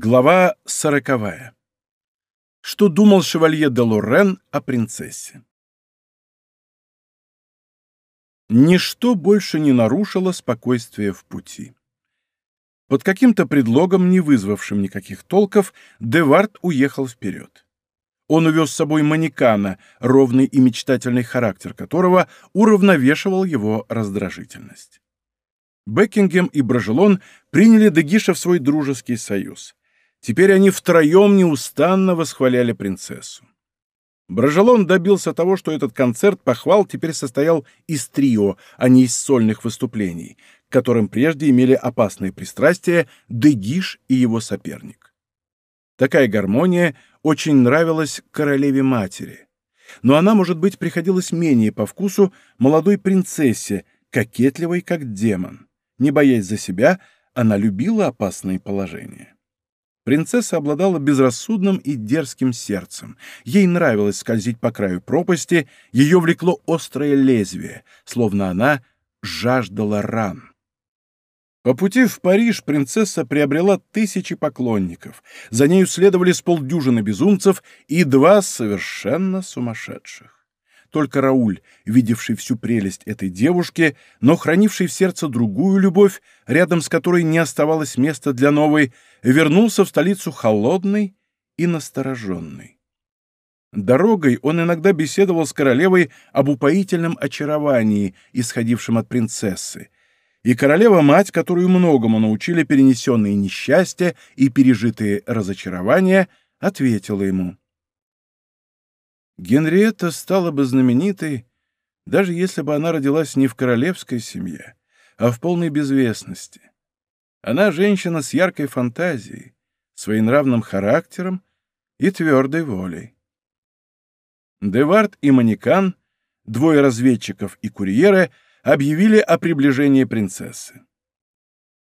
Глава сороковая. Что думал шевалье де Лорен о принцессе? Ничто больше не нарушило спокойствие в пути. Под каким-то предлогом, не вызвавшим никаких толков, Девард уехал вперед. Он увез с собой манекана, ровный и мечтательный характер которого уравновешивал его раздражительность. Бекингем и Брожелон приняли Дегиша в свой дружеский союз. Теперь они втроем неустанно восхваляли принцессу. Брожелон добился того, что этот концерт похвал теперь состоял из трио, а не из сольных выступлений, которым прежде имели опасные пристрастия Дегиш и его соперник. Такая гармония очень нравилась королеве-матери. Но она, может быть, приходилась менее по вкусу молодой принцессе, кокетливой как демон. Не боясь за себя, она любила опасные положения. Принцесса обладала безрассудным и дерзким сердцем. Ей нравилось скользить по краю пропасти, ее влекло острое лезвие, словно она жаждала ран. По пути в Париж принцесса приобрела тысячи поклонников, за нею следовали с полдюжины безумцев и два совершенно сумасшедших. Только Рауль, видевший всю прелесть этой девушки, но хранивший в сердце другую любовь, рядом с которой не оставалось места для новой, вернулся в столицу холодный и настороженный. Дорогой он иногда беседовал с королевой об упоительном очаровании, исходившем от принцессы, и королева-мать, которую многому научили перенесенные несчастья и пережитые разочарования, ответила ему — Генриетта стала бы знаменитой, даже если бы она родилась не в королевской семье, а в полной безвестности. Она женщина с яркой фантазией, своенравным характером и твердой волей. Девард и Манекан, двое разведчиков и курьеры, объявили о приближении принцессы.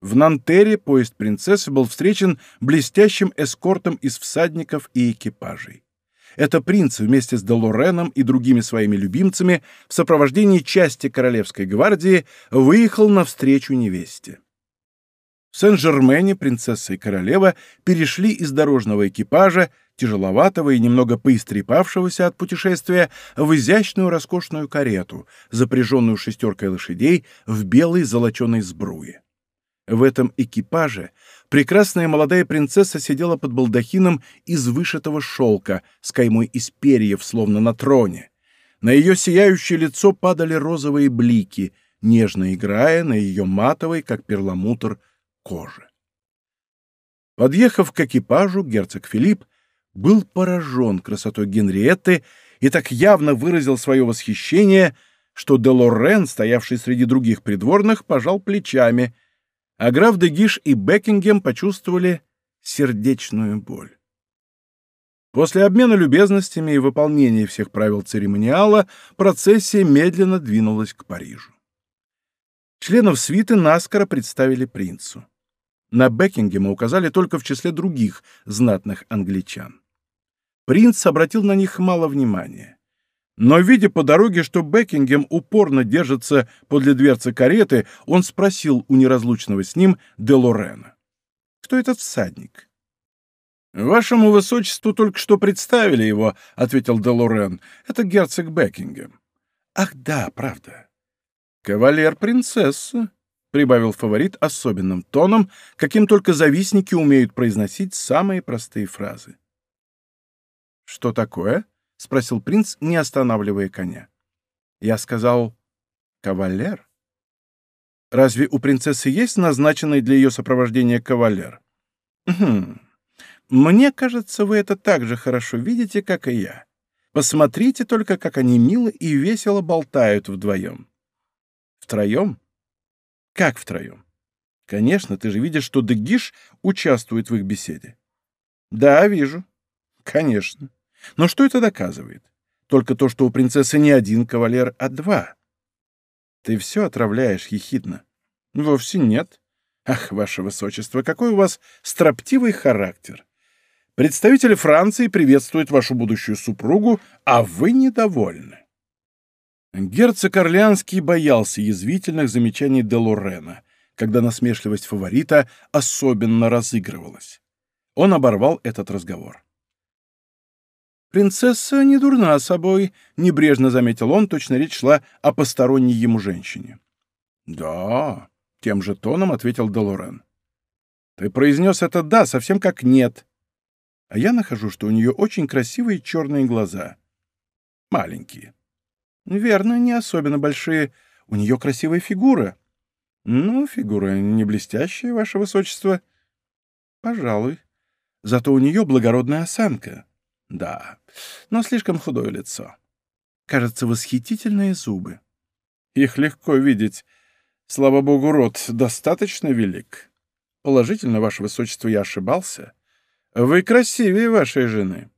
В Нантере поезд принцессы был встречен блестящим эскортом из всадников и экипажей. Это принц вместе с Делореном и другими своими любимцами в сопровождении части Королевской гвардии выехал навстречу невесте. В Сен-Жермене принцесса и королева перешли из дорожного экипажа, тяжеловатого и немного поистрепавшегося от путешествия, в изящную роскошную карету, запряженную шестеркой лошадей в белой золоченой сбруе. В этом экипаже прекрасная молодая принцесса сидела под балдахином из вышитого шелка с каймой из перьев, словно на троне. На ее сияющее лицо падали розовые блики, нежно играя на ее матовой, как перламутр, коже. Подъехав к экипажу, герцог Филипп был поражен красотой Генриетты и так явно выразил свое восхищение, что Делорен, стоявший среди других придворных, пожал плечами — а граф Дегиш и Бекингем почувствовали сердечную боль. После обмена любезностями и выполнения всех правил церемониала процессия медленно двинулась к Парижу. Членов свиты наскоро представили принцу. На Бекингема указали только в числе других знатных англичан. Принц обратил на них мало внимания. Но, видя по дороге, что Бекингем упорно держится подле дверцы кареты, он спросил у неразлучного с ним де Лорена. «Кто этот всадник?» «Вашему высочеству только что представили его», — ответил де Лорен. «Это герцог Бекингем». «Ах да, правда». «Кавалер принцессы», — прибавил фаворит особенным тоном, каким только завистники умеют произносить самые простые фразы. «Что такое?» — спросил принц, не останавливая коня. Я сказал «Кавалер». «Разве у принцессы есть назначенный для ее сопровождения кавалер?» «Хм. Мне кажется, вы это так же хорошо видите, как и я. Посмотрите только, как они мило и весело болтают вдвоем». «Втроем?» «Как втроем?» «Конечно, ты же видишь, что Дегиш участвует в их беседе». «Да, вижу. Конечно. Но что это доказывает? Только то, что у принцессы не один кавалер, а два. Ты все отравляешь ехидно. Вовсе нет. Ах, ваше высочество, какой у вас строптивый характер. Представители Франции приветствуют вашу будущую супругу, а вы недовольны. Герцог Орлеанский боялся язвительных замечаний де Лорена, когда насмешливость фаворита особенно разыгрывалась. Он оборвал этот разговор. «Принцесса не дурна собой», — небрежно заметил он, точно речь шла о посторонней ему женщине. «Да», — тем же тоном ответил Долорен. «Ты произнес это «да», совсем как «нет». А я нахожу, что у нее очень красивые черные глаза. Маленькие. Верно, не особенно большие. У нее красивая фигура. Ну, фигура не блестящая, ваше высочество. Пожалуй. Зато у нее благородная осанка. Да, но слишком худое лицо. Кажется, восхитительные зубы. Их легко видеть. Слава богу, рот достаточно велик. Положительно, ваше высочество, я ошибался. Вы красивее вашей жены.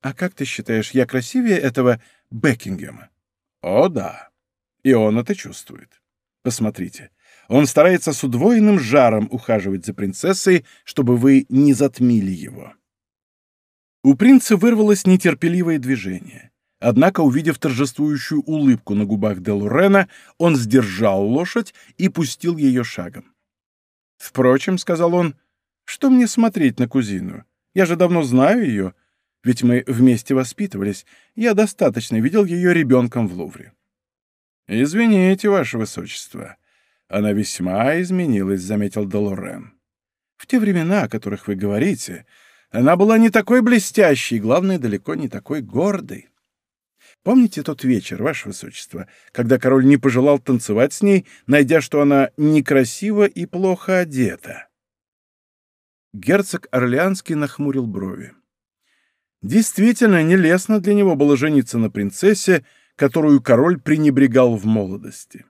А как ты считаешь, я красивее этого Бекингема? О, да. И он это чувствует. Посмотрите. Он старается с удвоенным жаром ухаживать за принцессой, чтобы вы не затмили его. У принца вырвалось нетерпеливое движение. Однако, увидев торжествующую улыбку на губах Делурена, он сдержал лошадь и пустил ее шагом. «Впрочем», — сказал он, — «что мне смотреть на кузину? Я же давно знаю ее, ведь мы вместе воспитывались. Я достаточно видел ее ребенком в Лувре». «Извините, ваше высочество. Она весьма изменилась», — заметил Делорен. «В те времена, о которых вы говорите, она была не такой блестящей, главное, далеко не такой гордой. Помните тот вечер, Ваше Высочество, когда король не пожелал танцевать с ней, найдя, что она некрасива и плохо одета?» Герцог Орлеанский нахмурил брови. Действительно, нелестно для него было жениться на принцессе, которую король пренебрегал в молодости.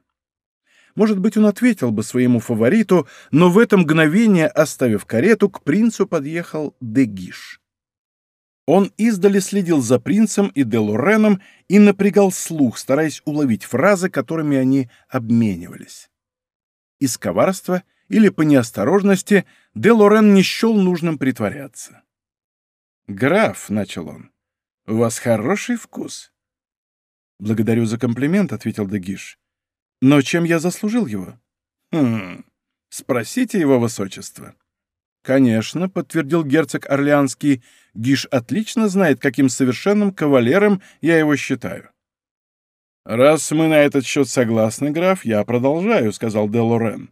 Может быть, он ответил бы своему фавориту, но в это мгновение, оставив карету, к принцу подъехал Дегиш. Он издали следил за принцем и Делуреном и напрягал слух, стараясь уловить фразы, которыми они обменивались. Из коварства или по неосторожности Делорен не счел нужным притворяться. «Граф», — начал он, — «у вас хороший вкус». «Благодарю за комплимент», — ответил Дегиш. Но чем я заслужил его? Хм, спросите его высочество. Конечно, подтвердил герцог Орлеанский, Гиш отлично знает, каким совершенным кавалером я его считаю. «Раз мы на этот счет согласны, граф, я продолжаю», — сказал де Лорен.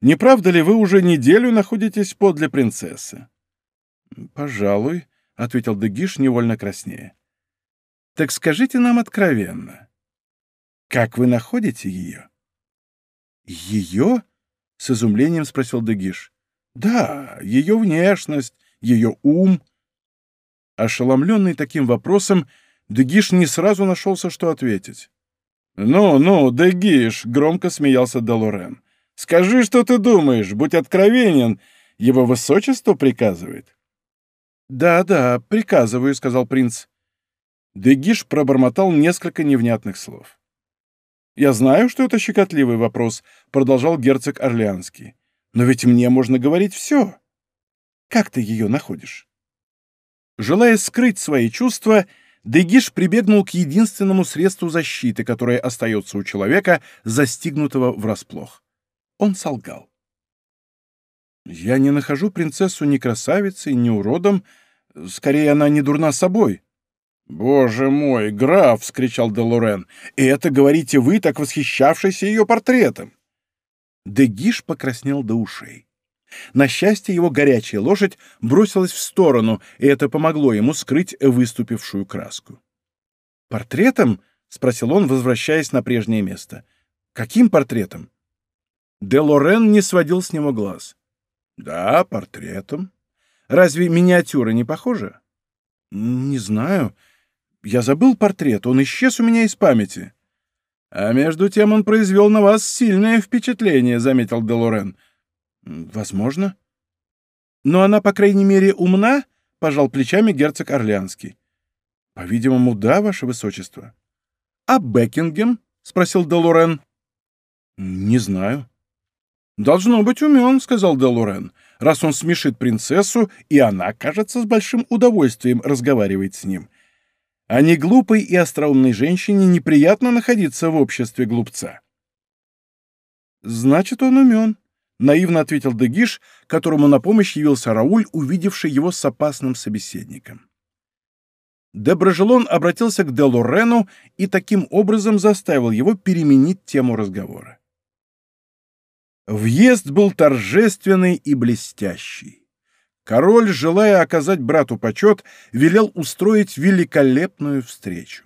«Не правда ли вы уже неделю находитесь подле принцессы?» «Пожалуй», — ответил Дегиш, невольно краснее. «Так скажите нам откровенно, как вы находите ее? Ее? С изумлением спросил Дегиш. Да, ее внешность, ее ум. Ошеломленный таким вопросом, Дегиш не сразу нашелся, что ответить. «Ну, ну, Дегиш!» — громко смеялся Делорен. «Скажи, что ты думаешь, будь откровенен, его высочество приказывает». «Да, да, приказываю», — сказал принц. Дегиш пробормотал несколько невнятных слов. «Я знаю, что это щекотливый вопрос», — продолжал герцог Орлеанский. «Но ведь мне можно говорить все. Как ты ее находишь?» Желая скрыть свои чувства, Дегиш прибегнул к единственному средству защиты, которое остается у человека, застигнутого врасплох. Он солгал. «Я не нахожу принцессу ни красавицей, ни уродом. Скорее, она не дурна собой. «Боже мой, граф!» — вскричал Делорен. «И это говорите вы, так восхищавшийся ее портретом!» Дегиш покраснел до ушей. На счастье его горячая лошадь бросилась в сторону, и это помогло ему скрыть выступившую краску. «Портретом?» — спросил он, возвращаясь на прежнее место. «Каким портретом?» Де Лорен не сводил с него глаз. «Да, портретом. Разве миниатюра не похожа?» «Не знаю. Я забыл портрет, он исчез у меня из памяти». «А между тем он произвел на вас сильное впечатление», — заметил Делорен. «Возможно». «Но она, по крайней мере, умна?» — пожал плечами герцог Орлеанский. «По-видимому, да, ваше высочество». «А Бекингем?» — спросил Делорен. «Не знаю». «Должно быть умен», — сказал Делорен, «раз он смешит принцессу, и она, кажется, с большим удовольствием разговаривает с ним. А не глупой и остроумной женщине неприятно находиться в обществе глупца. «Значит, он умен», —— наивно ответил Дегиш, которому на помощь явился Рауль, увидевший его с опасным собеседником. Деброжелон обратился к де Лорену и таким образом заставил его переменить тему разговора. Въезд был торжественный и блестящий. Король, желая оказать брату почет, велел устроить великолепную встречу.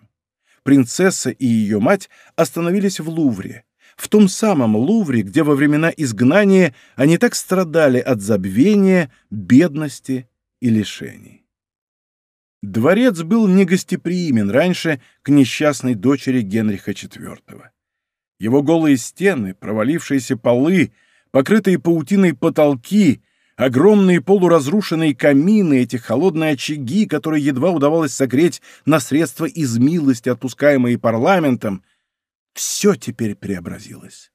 Принцесса и ее мать остановились в Лувре, в том самом Лувре, где во времена изгнания они так страдали от забвения, бедности и лишений. Дворец был негостеприимен раньше к несчастной дочери Генриха IV. Его голые стены, провалившиеся полы, покрытые паутиной потолки, огромные полуразрушенные камины, эти холодные очаги, которые едва удавалось согреть на средства из милости, отпускаемые парламентом, все теперь преобразилось.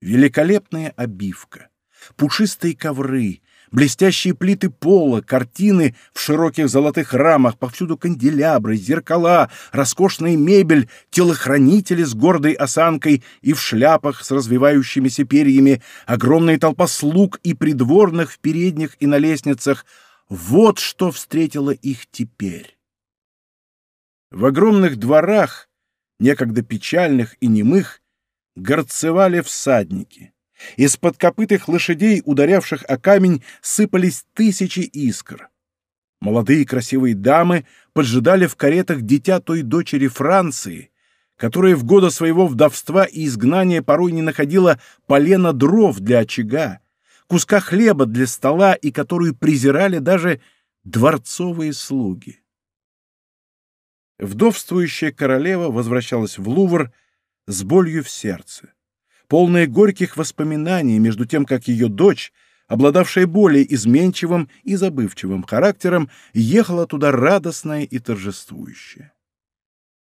Великолепная обивка, пушистые ковры, блестящие плиты пола, картины в широких золотых рамах, повсюду канделябры, зеркала, роскошная мебель, телохранители с гордой осанкой и в шляпах с развивающимися перьями, огромная толпа слуг и придворных в передних и на лестницах. Вот что встретило их теперь. В огромных дворах, некогда печальных и немых, горцевали всадники. Из-под копытых лошадей, ударявших о камень, сыпались тысячи искр. Молодые красивые дамы поджидали в каретах дитя той дочери Франции, которая в годы своего вдовства и изгнания порой не находила полена дров для очага, куска хлеба для стола и которую презирали даже дворцовые слуги. Вдовствующая королева возвращалась в Лувр с болью в сердце полная горьких воспоминаний, между тем, как ее дочь, обладавшая более изменчивым и забывчивым характером, ехала туда радостная и торжествующая.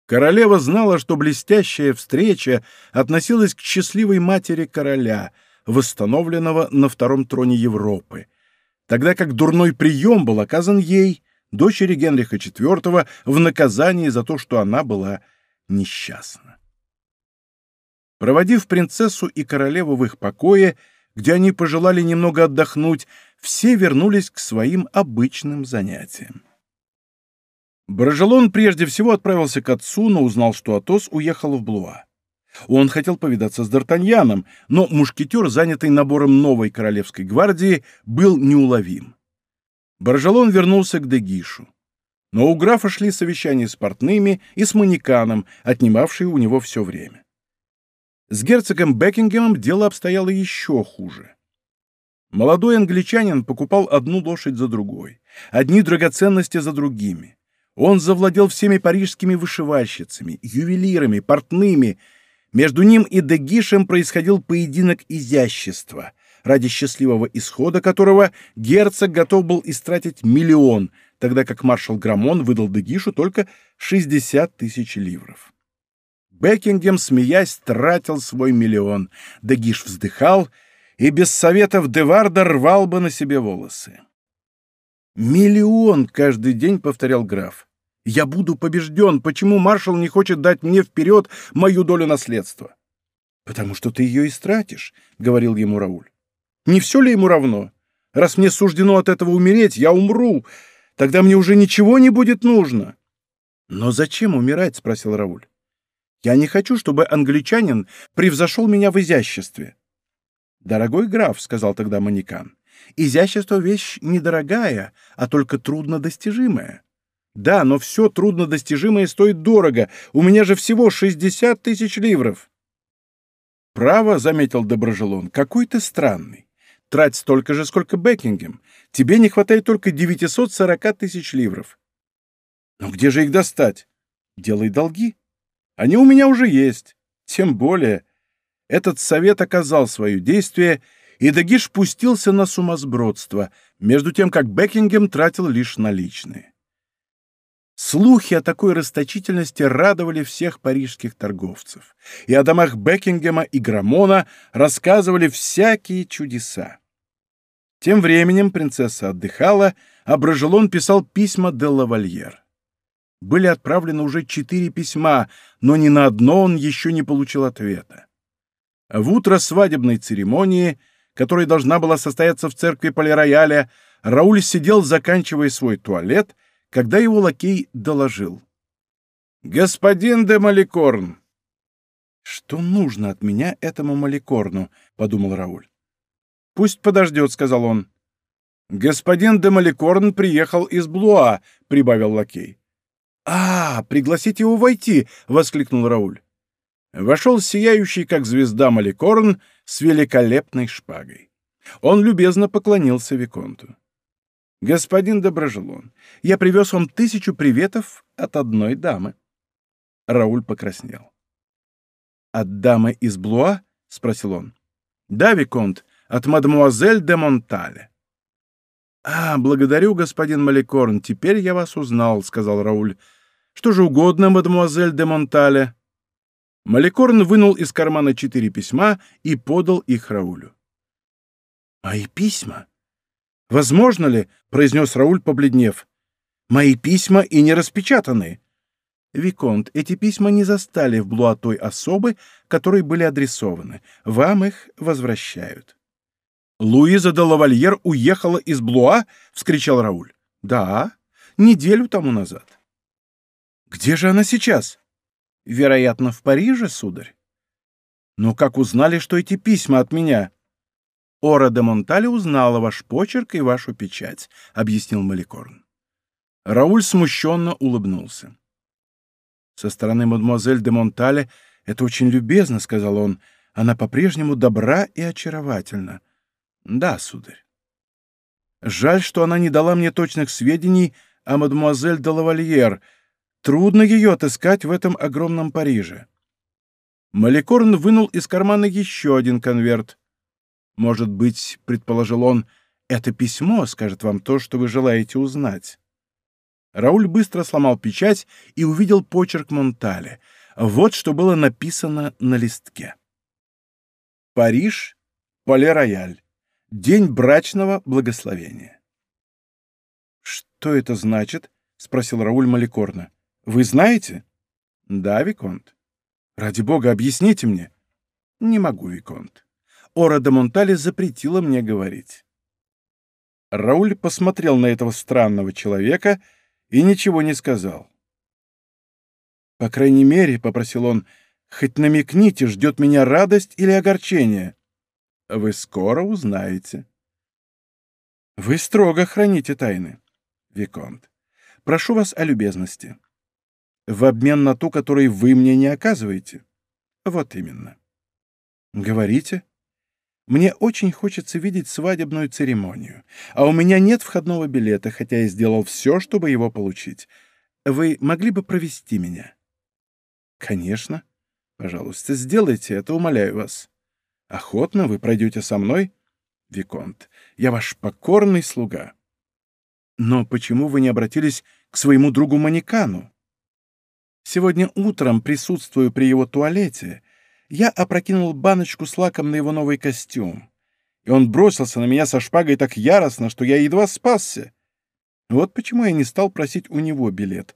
Королева знала, что блестящая встреча относилась к счастливой матери короля, восстановленного на втором троне Европы, тогда как дурной прием был оказан ей, дочери Генриха IV, в наказании за то, что она была несчастна. Проводив принцессу и королеву в их покое, где они пожелали немного отдохнуть, все вернулись к своим обычным занятиям. Баражелон прежде всего отправился к отцу, но узнал, что Атос уехал в Блуа. Он хотел повидаться с Д'Артаньяном, но мушкетер, занятый набором новой королевской гвардии, был неуловим. Баржалон вернулся к Дегишу. Но у графа шли совещания с портными и с манеканом, отнимавшие у него все время. С герцогом Бекингемом дело обстояло еще хуже. Молодой англичанин покупал одну лошадь за другой, одни драгоценности за другими. Он завладел всеми парижскими вышивальщицами, ювелирами, портными. Между ним и Дегишем происходил поединок изящества, ради счастливого исхода которого герцог готов был истратить миллион, тогда как маршал Грамон выдал Дегишу только 60 тысяч ливров. Бекингем, смеясь, тратил свой миллион. Дегиш вздыхал и без советов Деварда рвал бы на себе волосы. «Миллион!» — каждый день повторял граф. «Я буду побежден. Почему маршал не хочет дать мне вперед мою долю наследства?» «Потому что ты ее истратишь», — говорил ему Рауль. «Не все ли ему равно? Раз мне суждено от этого умереть, я умру. Тогда мне уже ничего не будет нужно». «Но зачем умирать?» — спросил Рауль. Я не хочу, чтобы англичанин превзошел меня в изяществе. «Дорогой граф», — сказал тогда Манекан, — «изящество — вещь недорогая, а только труднодостижимая. Да, но все труднодостижимое стоит дорого. У меня же всего шестьдесят тысяч ливров». «Право», — заметил Доброжелон, — «какой ты странный. Трать столько же, сколько Бекингем. Тебе не хватает только 940 тысяч ливров». «Но где же их достать?» «Делай долги». Они у меня уже есть. Тем более, этот совет оказал свое действие, и Дагиш пустился на сумасбродство, между тем, как Бекингем тратил лишь наличные. Слухи о такой расточительности радовали всех парижских торговцев, и о домах Бекингема и Грамона рассказывали всякие чудеса. Тем временем принцесса отдыхала, а Брожелон писал письма де лавальер были отправлены уже четыре письма, но ни на одно он еще не получил ответа. В утро свадебной церемонии которая должна была состояться в церкви Полирояля, Рауль сидел, заканчивая свой туалет, когда его лакей доложил. «Господин де Маликорн!» «Что нужно от меня этому Маликорну?» — подумал Рауль. «Пусть подождет», — сказал он. «Господин де Маликорн приехал из Блуа», — прибавил лакей. «А, пригласите его войти!» — воскликнул Рауль. Вошел сияющий, как звезда Маликорн, с великолепной шпагой. Он любезно поклонился Виконту. «Господин Доброжелон, я привез вам тысячу приветов от одной дамы». Рауль покраснел. «От дамы из Блуа?» — спросил он. «Да, Виконт, от мадемуазель де Монтале». «А, благодарю, господин Маликорн, теперь я вас узнал», — сказал Рауль. «Что же угодно, мадемуазель де Монтале?» Маликорн вынул из кармана четыре письма и подал их Раулю. «Мои письма? Возможно ли?» — произнес Рауль, побледнев. «Мои письма и не распечатаны». «Виконт, эти письма не застали в Блуа той особы, которой были адресованы. Вам их возвращают». «Луиза де Лавальер уехала из Блуа?» — вскричал Рауль. «Да, неделю тому назад». «Где же она сейчас?» «Вероятно, в Париже, сударь». «Но как узнали, что эти письма от меня?» «Ора де Монтале узнала ваш почерк и вашу печать», — объяснил Маликорн. Рауль смущенно улыбнулся. «Со стороны мадемуазель де Монтале это очень любезно», — сказал он. «Она по-прежнему добра и очаровательна. Да, сударь. Жаль, что она не дала мне точных сведений о мадемуазель де Лавальер. Трудно ее отыскать в этом огромном Париже. Маликорн вынул из кармана еще один конверт. Может быть, предположил он, это письмо скажет вам то, что вы желаете узнать. Рауль быстро сломал печать и увидел почерк Монтале. Вот что было написано на листке. Париж, Поле-Рояль. День брачного благословения. «Что это значит?» — спросил Рауль Маликорна. «Вы знаете?» «Да, Виконт». «Ради бога, объясните мне». «Не могу, Виконт. Ора де Монтале запретила мне говорить». Рауль посмотрел на этого странного человека и ничего не сказал. «По крайней мере, — попросил он, — хоть намекните, ждет меня радость или огорчение». Вы скоро узнаете. Вы строго храните тайны, Виконт. Прошу вас о любезности. В обмен на ту, которую вы мне не оказываете. Вот именно. Говорите. Мне очень хочется видеть свадебную церемонию, а у меня нет входного билета, хотя я сделал все, чтобы его получить. Вы могли бы провести меня? Конечно. Пожалуйста, сделайте это, умоляю вас. Охотно вы пройдете со мной? Виконт, я ваш покорный слуга. Но почему вы не обратились к своему другу Манекану? Сегодня утром, присутствуя при его туалете, я опрокинул баночку с лаком на его новый костюм, и он бросился на меня со шпагой так яростно, что я едва спасся. Вот почему я не стал просить у него билет.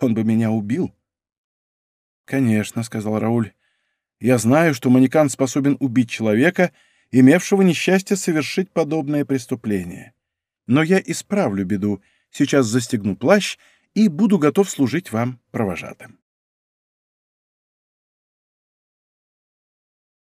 Он бы меня убил. «Конечно», — сказал Рауль, я знаю, что манекан способен убить человека, имевшего несчастье совершить подобное преступление. Но я исправлю беду, сейчас застегну плащ и буду готов служить вам провожатым.